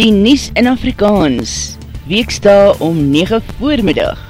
die Nies in Afrikaans, weeksta om 9 voormiddag.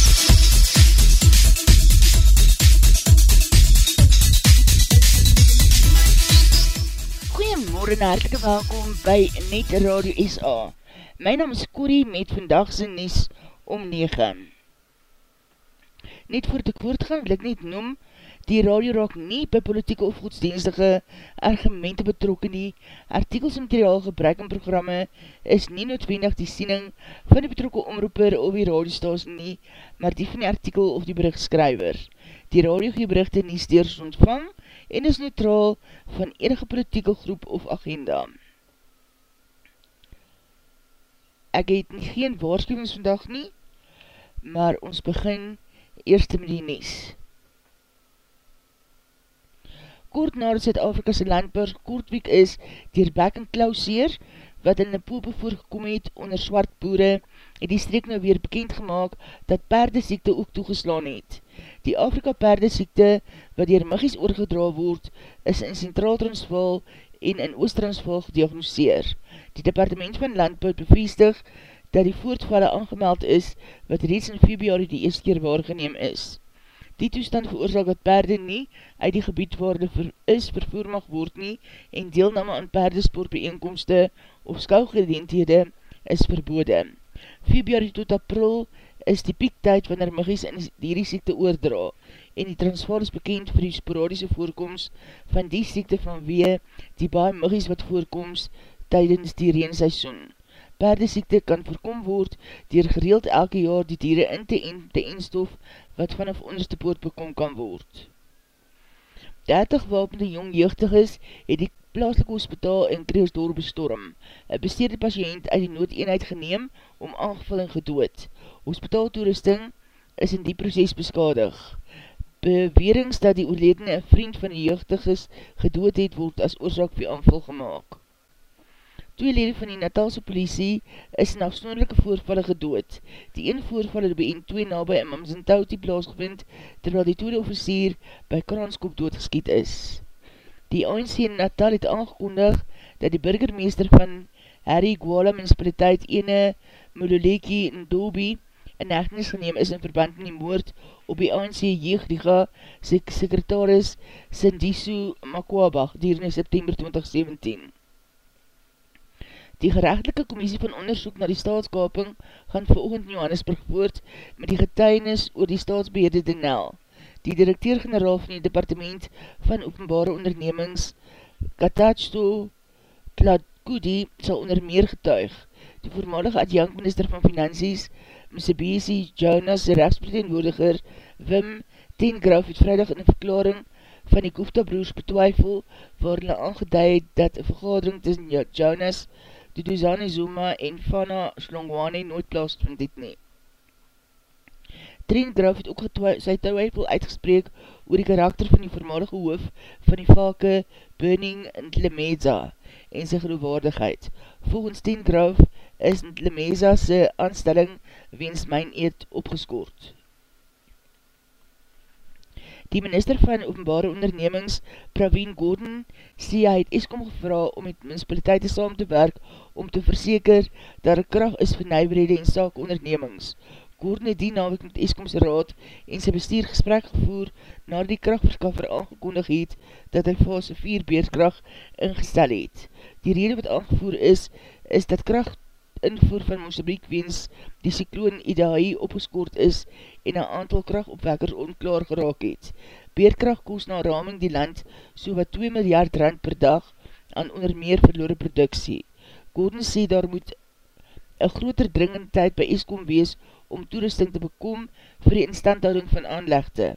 Goeiemorgen en hartelike welkom by Net Radio SA. My naam is Corrie met vandagse Nies om 9. Net voor te koord gaan wil ek net noem, die radio raak nie by politieke of godsdienstige argumente betrokken nie. Artikels en materiaal gebruik in programme is nie noodwendig die siening van die betrokke omroeper of die radiostasie nie, maar die van die artikel of die berichtskryver. Die radio gee berichte nie steers ontvang en is neutraal van enige politieke groep of agenda. Ek het nie geen waarschuwings vandag nie, maar ons begin eerst met die nies. Kort na dat Zuid-Afrika'se landburg Kortwiek is, dier bek en klauseer, wat in die poepe voorgekom het onder swart boere, het die streek nou weer bekend gemaakt dat perdesiekte ook toegeslaan het. Die Afrika perdesiekte, wat dier muggies oorgedra word, is in Centraal Transvaal en in Oost-Transvaal gediagnoseer. Die departement van Landbouw bevestig dat die voortvalle aangemeld is, wat reeds in februari die eerste keer waargeneem is. Die toestand veroorzaak dat perde nie uit die gebied waar die ver is vervoer mag word nie en deelname aan perdespoortbeenkomste of skouwgedeenthede is verbode. Februari tot april is die piektyd wanneer muggies in die siekte oordra en die transvaal is bekend vir die sporadiese voorkomst van die siekte vanwee die baie muggies wat voorkomst tydens die reenseisoen. Perdesiekte kan voorkom word dier gereeld elke jaar die dieren in te en te enstof wat vanaf onderste poort bekom kan word. 30 wapende jong jeugdig is, het die plaaslike hospitaal in Kreeusdorp bestorm. Een besteerde patiënt uit die noodeenheid geneem om aangevulling gedood hospitaaltoerusting is in die proces beskadig. Bewerings dat die oorledene een vriend van die jeugdiges gedood het, word as oorzaak vir aanval gemaakt. Twee lede van die Natalse politie is in afsnoordelike voorvalle gedood. Die een voorvalle by en twee nabij in Mamsentau die plaasgevind, terwyl die tweede officier by Kranskop doodgeskiet is. Die ANC in Natal het aangekondig dat die burgermeester van Harry Gwala municipaliteit ene Mululeki Ndobi in hechtenis geneem is in verband met die moord op die ANC Jeugdiga sek sekretaris Sindisu Makwabach dier in September 2017. Die gerechtelike commissie van onderzoek na die staatskaping gaan volgend in Johannesburg voort met die getuinis oor die staatsbeheerde Denel. Die directeur-generaal van die departement van openbare ondernemings Katachto Tladkudi sal onder meer getuig. Die voormalige adjankminister van Finansies Msebesi Jonas rechtspretenwoordiger Wim Tengraf het vrijdag in een verklaring van die Gupta broers betwijfel waar hulle aangeduid dat een vergadering tussen Jonas, Duduzani Zuma en Fana Slongwane nooit plaas van dit nie. Tengraf het ook sy twijfel uitgespreek oor die karakter van die voormalige hoof van die valke Burning in Tlemeza en sy geloofwaardigheid. Volgens Tengraf is Lemeza sy aanstelling weens myn eed opgeskoord. Die minister van openbare ondernemings, Praveen Gordon, sê hy het Eskom gevra om met municipaliteite saam te werk om te verseker dat er kracht is vir nijbrede en saak ondernemings. Gordon het die nawek met Eskomse raad en sy bestuur gesprek gevoer na die krachtverskaffer aangekondig het dat hy fase 4 beerskracht ingestel het. Die rede wat aangevoer is, is dat kracht invoer van Mosambik weens die cycloon Idahi opgeskoord is en een aantal krachtopwekkers onklaar geraak het. Beerkracht koos na raming die land so wat 2 miljard rand per dag aan onder meer verloore produksie. Gordon sê daar moet een groter dringendheid by Eskom wees om toerusting te bekom vir die instandhouding van aanlegde.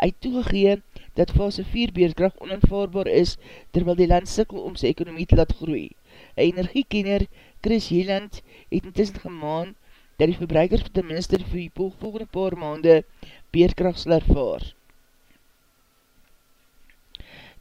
Hy toegegee dat fase 4 beerkracht oninvaarbaar is terwyl die land sikkel om sy ekonomie te laat groei. Een energiekenner Chris Heeland het intussen gemaan dat die verbruikers ten minste vir die volgende paar maande beerkracht sal ervaar.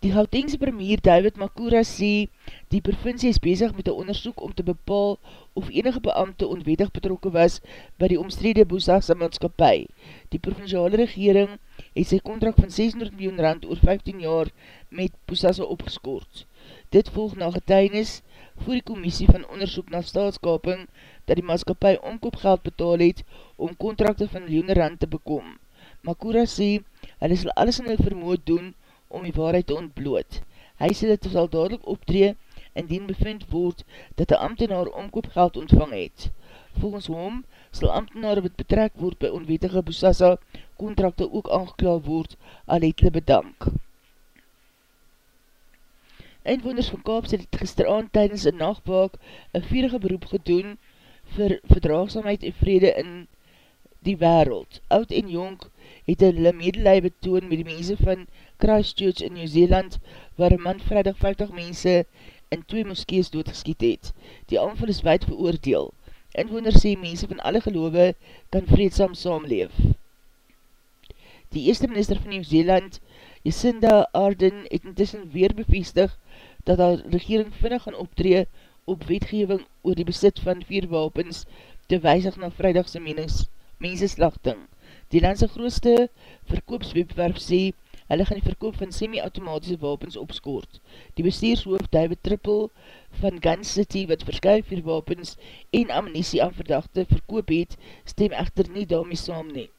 Die Gautengse premier David Makura sê die provincie is bezig met een onderzoek om te bepaal of enige beambte onwettig betrokken was by die omstrede Boesagse maatskapie. Die provinciale regering het sy contract van 600 miljoen rand oor 15 jaar met Boesagse opgeskoord. Dit volg na getuinis voor die commissie van onderzoek na staatskaping dat die maatskapie omkoopgeld betaal het om kontrakte van miljoene rand te bekom. Makura sê, hy sal alles in hy vermoed doen om die waarheid te ontbloot. Hy sê dat hy sal dadelijk optree indien bevind word dat die ambtenaar omkoopgeld ontvang het. Volgens hom sal ambtenaar wat betrek word by onwetige Boussassa kontrakte ook aangeklaal word, al het hulle bedank. Eindwoners van Kaaps het gisteravond tydens een nachtwaak een vierige beroep gedoen vir verdraagsamheid en vrede in die wereld. Oud en jonk het hulle medelij betoon met die mense van Christchurch in Nieuw-Zeeland waar een man vrijdag 50 mense in twee moskees doodgeskiet het. Die aanval is wijd veroordeel. Inwoners sê mense van alle geloof kan vreedsam saamleef. Die eerste minister van Nieuw-Zeeland, Jacinda Arden, het intussen weer bevestig dat haar regering vinnig gaan optree op wetgeving oor die besit van vier wapens te wijzig na vrijdagse mensenslachting. Die landse grootste verkoopswebwerf sê, hulle gaan die verkoop van semi-automatische wapens opskoort. Die bestuurshoof David Triple van Gun City, wat verskuif vier wapens en ammunisie aan verdachte verkoop het, stem echter nie daarmee saam nie.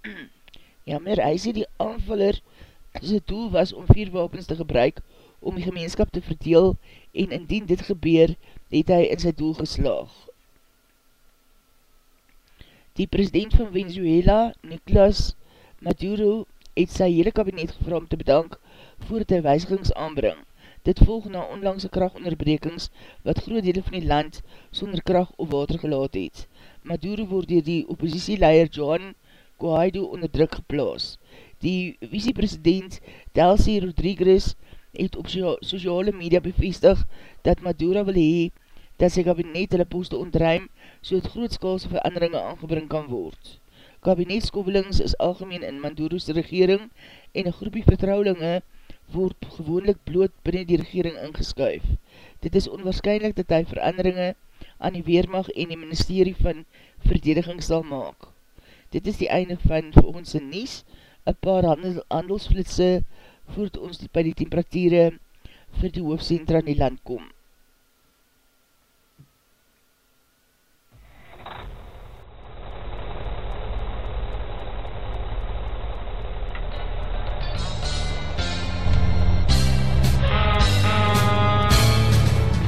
Jammer, hy sê die aanvaller sy doel was om vier wapens te gebruik om die gemeenskap te verdeel en indien dit gebeur, het hy in sy doel geslaag. Die president van Venezuela, Nicolas Maduro, het sy hele kabinet gevra om te bedank voordat hy wijzigings aanbring. Dit volg na onlangse krachtonderbrekings wat groot dele van die land sonder kracht of water gelaat het. Maduro word dier die oppositieleier John Guaido onder druk geplaas. Die vice-president Delcy Rodriguez het op sociale media bevestig dat Madura wil hee dat sy kabinet hulle poste ontruim so het grootskaalse veranderinge aangebring kan word. Kabinetskovelings is algemeen in Maduro's regering en een groepie vertrouwelinge word gewoonlik bloot binnen die regering ingeskuif. Dit is onwaarschijnlijk dat hy veranderinge aan die Weermacht en die ministerie van verdediging sal maak. Dit is die einde van volgens die Nies, een paar handel, handelsflitse voert ons by die temperatuurde vir die hoofdcentra in die land kom.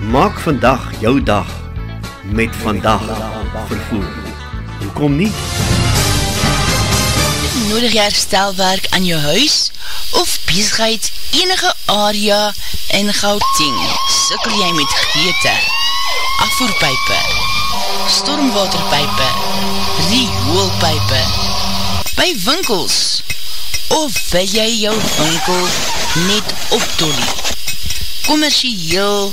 Maak vandag jou dag met vandag vervoer. Hoekom nie? nodig jy herstelwerk aan jou huis of bezigheid enige area in Gauteng? Sikkel jy met geëte, afvoerpijpe, stormwaterpijpe, rioolpijpe, by winkels Of wil jy jou winkel net optolie? Commercieel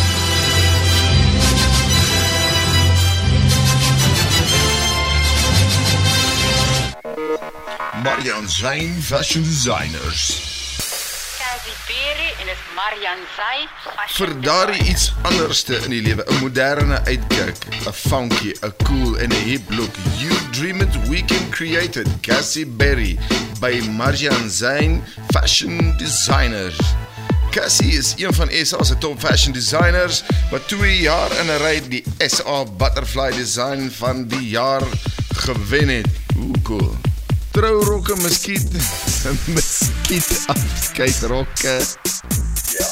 Marian Zijn Fashion Designers en is Marian Sy. Vir daardie iets anderste in die lewe, 'n moderne uitkyk, 'n funky, 'n cool en 'n hip look. You dream it, we can create it. Cassie Berry by Marian Zain Fashion Designers. Cassie is een van SA se top fashion designers wat 2 jaar in 'n ry die SA Butterfly Design van die jaar gewen het. Ooh cool trourokke, miskiet, miskiet afskeidrokke. Ja.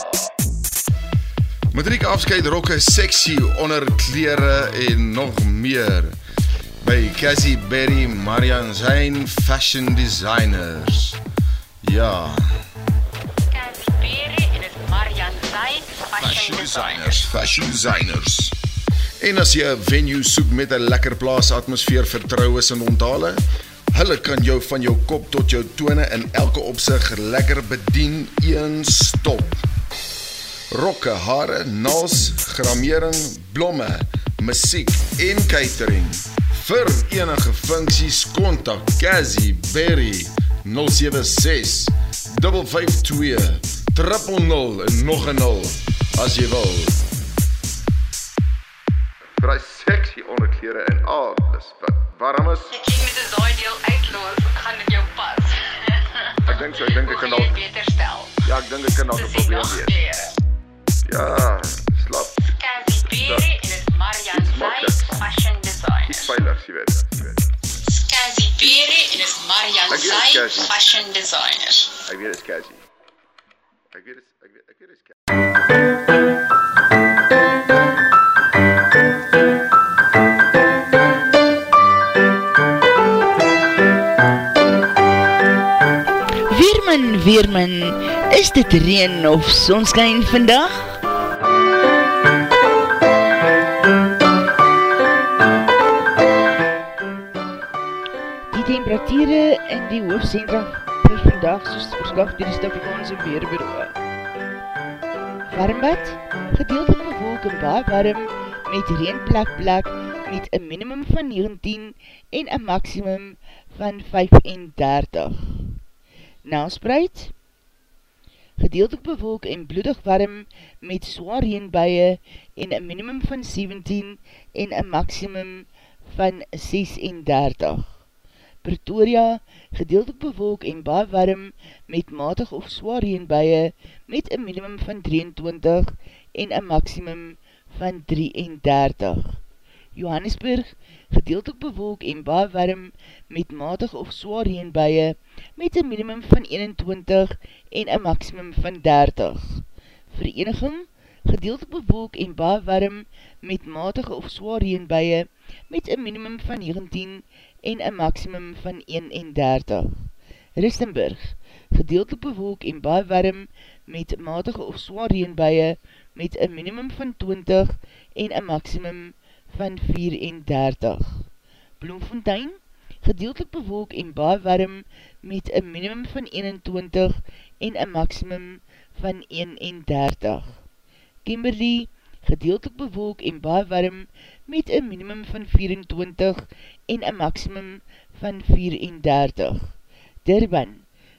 Matriek afskeidrokke, sexy onderklere en nog meer. By Cassie Berry, Marian Zain Fashion Designers. Ja. Cassie Berry en is Marian Zain Fashion Designers. Fashion Designers. En as jy 'n venue soek met 'n lekker plaas atmosfeer, vertroues en onthale, Hulle kan jou van jou kop tot jou tone in elke opsig lekker bedien een stop. Rokke, hare, nails, gramering, blomme, musiek en catering. Vir enige funksies kontak Cassie Berry 076 552 000 en nog 'n 0 as jy wil. Vir sexy onderklere en alles wat warm is. So, ek dink ek kan dalk beter stel. Ja, ek dink ek kan dalk 'n probleem hê. Ja, slap. Cassie Berry en is Marian Zeiss Fashion Design. Ek veilig, jy weet, jy weet. Cassie Berry en is Marian Zeiss Fashion Designer. Ek weet dit is Cassie. Ek weet dit ek weet ek weet dit Weerman, is dit reen of sonskijn vandag? Die temperatuur in die hoofdcentra vir vandag soos verskaf die Stafrikaanse Weerbureau. Warmbad, gedeeltelik bewolk en baie warm met reenplek plek met een minimum van 19 en een maximum van 35. Nelspreid, gedeeltelik bewolk en bloedig warm met zwaar reenbuie en een minimum van 17 en een maximum van 36. Pretoria, gedeeltelik bewolk en baie warm met matig of zwaar reenbuie met een minimum van 23 en een maximum van 33. Johannesburg, gedeeltelik bewolk en baie warm met matig of zwaar reenbuie met een minimum van 21 en een maximum van 30. Vereniging, gedeeltelik bewolk en baie warm met matig of zwaar reenbuie met een minimum van 19 en een maximum van 31. Ristenburg, gedeeltelik bewolk en baie warm met matige of zwaar reenbuie met een minimum van 20 en een maximum van 34. Bloemfontein, gedeeltelik bewolk en baie warm met een minimum van 21 en een maximum van 31. Kimberley, gedeeltelik bewolk en baie warm met een minimum van 24 en een maximum van 34. Durban,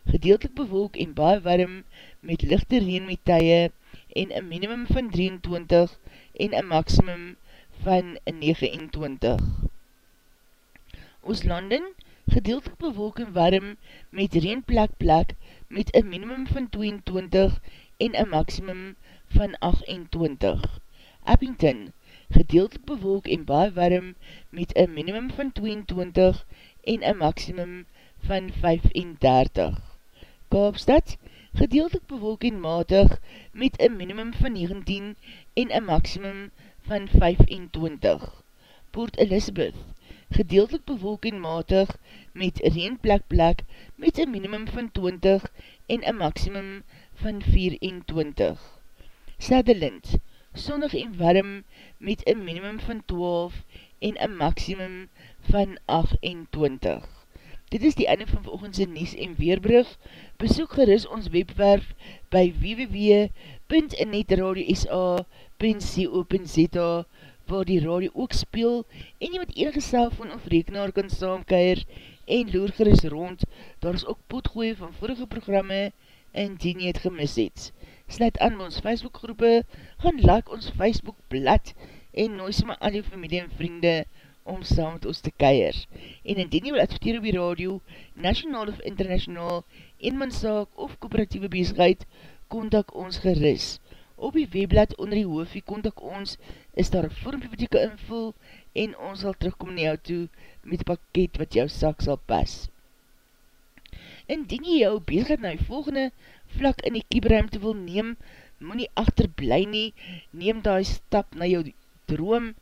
gedeeltelik bewolk en baie warm met lichte reen met tye en een minimum van 23 en een maximum van 29. Ooslanden, gedeeltelik bewolk en warm met reenplek plek met een minimum van 22 en een maximum van 28. Abington, gedeeltelik bewolk en baie warm met een minimum van 22 en een maximum van 35. Kaapstad, gedeeltelik bewolk en matig met een minimum van 19 en een maximum van 25. Port Elizabeth, gedeeltelik bewolk en matig met reenplek plek met een minimum van 20 en een maximum van 24. Sutherland, sonnig en warm met een minimum van 12 en een maximum van 28. Dit is die einde van volgendse Nies en Weerbrug. Besoek geris ons webwerf by www.netradio.sa.co.za waar die radio ook speel en jy met enige cellfoon of rekenaar kan saamkeir en loer geris rond. Daar is ook potgooie van vorige programme en die nie het gemis het. Sluit aan ons Facebook groepe, gaan like ons Facebook blad en nooi sy my al die familie en vriende om saam met ons te keier. En indien jy wil adverteer op die radio, nationaal of international, eenmanszaak of kooperatieve bezigheid, kontak ons geris. Op die webblad onder die hoofie kontak ons, is daar een vormpievetieke invul en ons sal terugkom na jou toe met pakket wat jou sak sal pas. Indien jy jou bezigheid na die volgende vlak in die kieberuimte wil neem, moet nie achterblij nie, neem die stap na jou droom,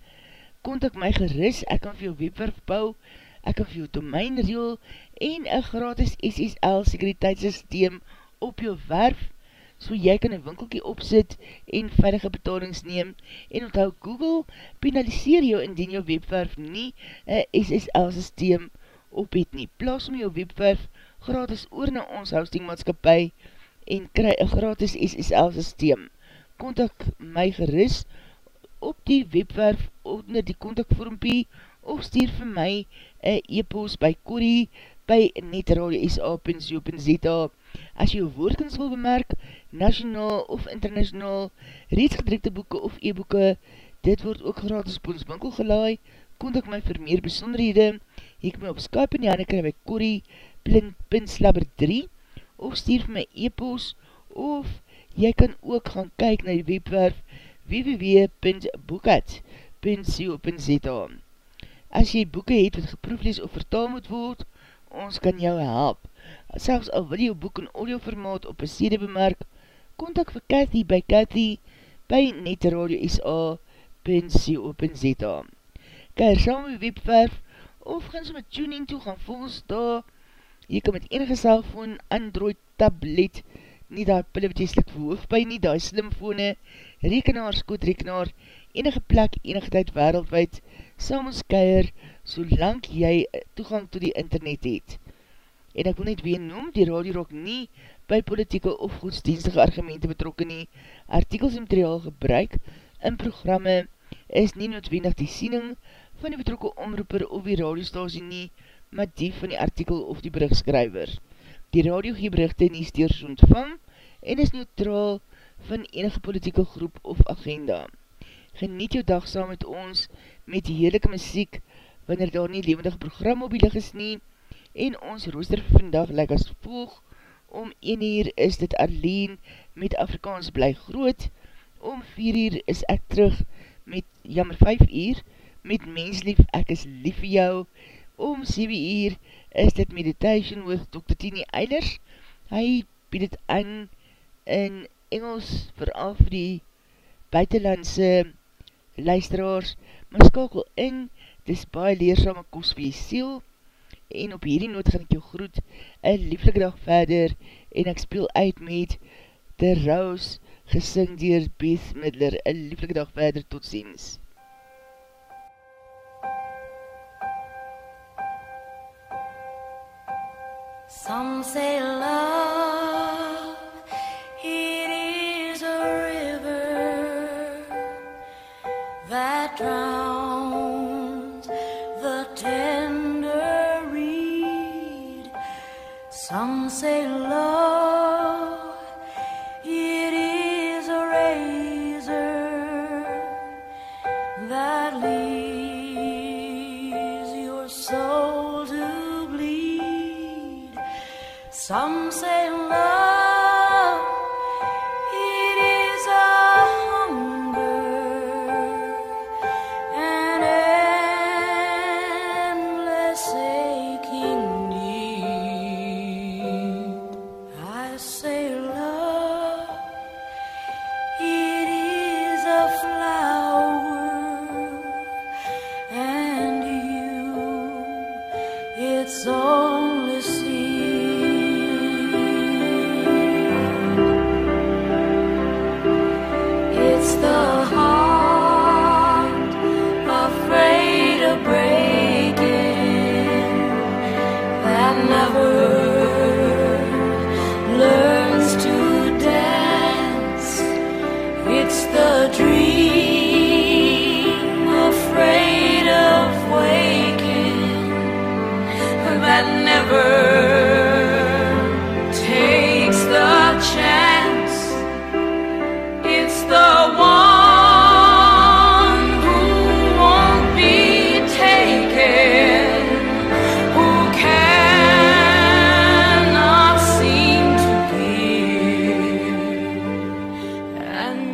kontak my geris, ek kan vir jou webwerf bou, ek kan vir jou domein reel en een gratis SSL sekuriteitssysteem op jou werf, so jy kan een winkelkie opzit en veilige betalings neem en onthou Google penaliseer jou indien jou webwerf nie een SSL systeem op het nie. Plaas om jou webwerf gratis oor na ons hostingmaatskapie en kry een gratis SSL systeem. Contact my geris op die webwerf onder die contactvormpie of stuur vir my een e-post by Corrie by netradio.sa.co.za As jy woordkens wil bemerk, nationaal of internationaal, reeds gedrukte boeken of e-boeken, dit word ook gratis op ons winkel gelaai, kontak my vir meer besonderhede, ek my op Skype en Janne kry by Corrie, pinslabber 3, of stuur vir my e-post, of jy kan ook gaan kyk na die webwerf www.boekat.co.za As jy boeken het wat geproeflees of vertaal moet word, ons kan jou help. Selfs al wil jou boek in audioformaat op een sede bemerk, kontak vir Cathy by Cathy by netradio.sa.co.za Keir saam my webwerf of gaan so met tuning toe gaan volgens daar. Jy kan met enige cellfoon, Android, tablet, nie daar pille wat jy slik verhoof by nie, daar slimfone, rekenaar, skootrekenaar, enige plek, enige tyd wereldwijd, saam ons keier, solang jy toegang to die internet het. En ek wil net weer noem, die radio rok nie by politieke of goedsdienstige argumente betrokken nie. Artikels en materiaal gebruik in programme is nie noodwendig die siening van die betrokke omroeper of die radiostasie nie, maar die van die artikel of die berichtskrywer. Die radio gee berichte nie steers ontvang en is neutraal van enige politieke groep of agenda. Geniet jou dag saam met ons met die heerlijke muziek wanneer daar nie levendige program op die lig is nie en ons rooster vir vandag lyk as volg om 1 uur is dit alleen met Afrikaans bly groot om 4 uur is ek terug met jammer 5 uur met menslief ek is lief vir jou om 7 uur is dit Meditation with Dr. Tini Eilers. Hy bied het aan in Engels vooral vir die buitenlandse luisteraars, maar skakel in, dis baie leersame kost vir die siel, en op hierdie noot gaan ek jou groet, een lieflike dag verder, en ek speel uit met The Rose, gesing dier Beth Midler, een lieflike dag verder, tot ziens. Some say love, it is a river that drowns Some say love, and